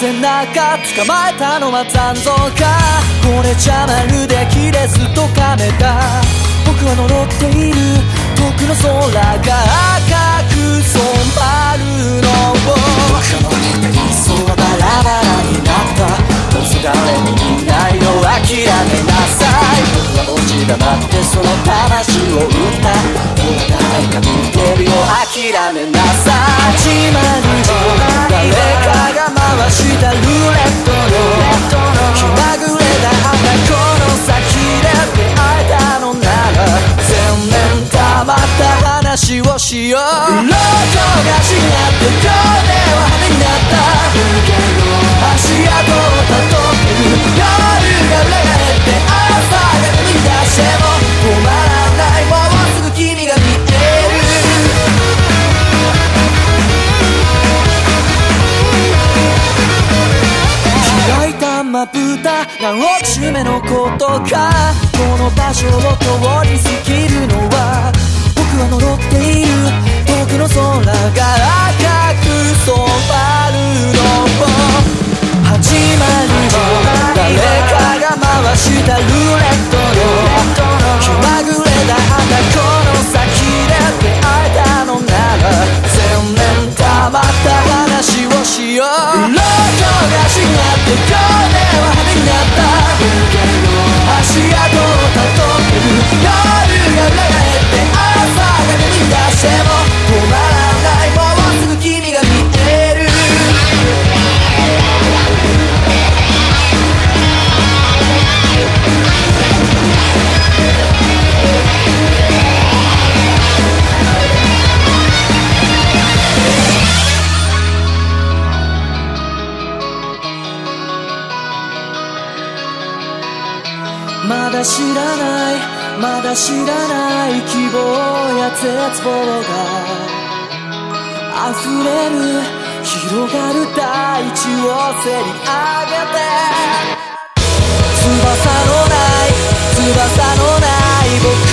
背中捕まえたのは残像かこれじゃまるでキレスとかめた僕は呪っている遠くの。空が赤く染まるの。を僕の理想はバラバラになったどうせ誰もいないの諦めなさい僕は落ち黙ってその魂を売った誰か見てるよ諦めなさい何落ち目のことか。この場所を通り過ぎるのは僕は呪っている遠くの空が赤く染まるのを始まるよ誰かが回したルーレまだ知らないまだ知らない希望や絶望が溢れる広がる大地をせり上げて翼のない翼のない僕